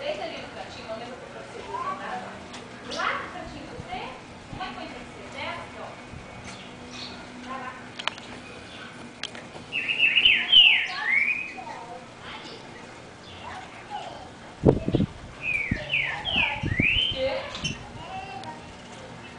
desde ali no cantinho, não lembro se você viu nada. Lá no cantinho do C, uma coisa que você dela, aqui, ó. Tá lá. Aí.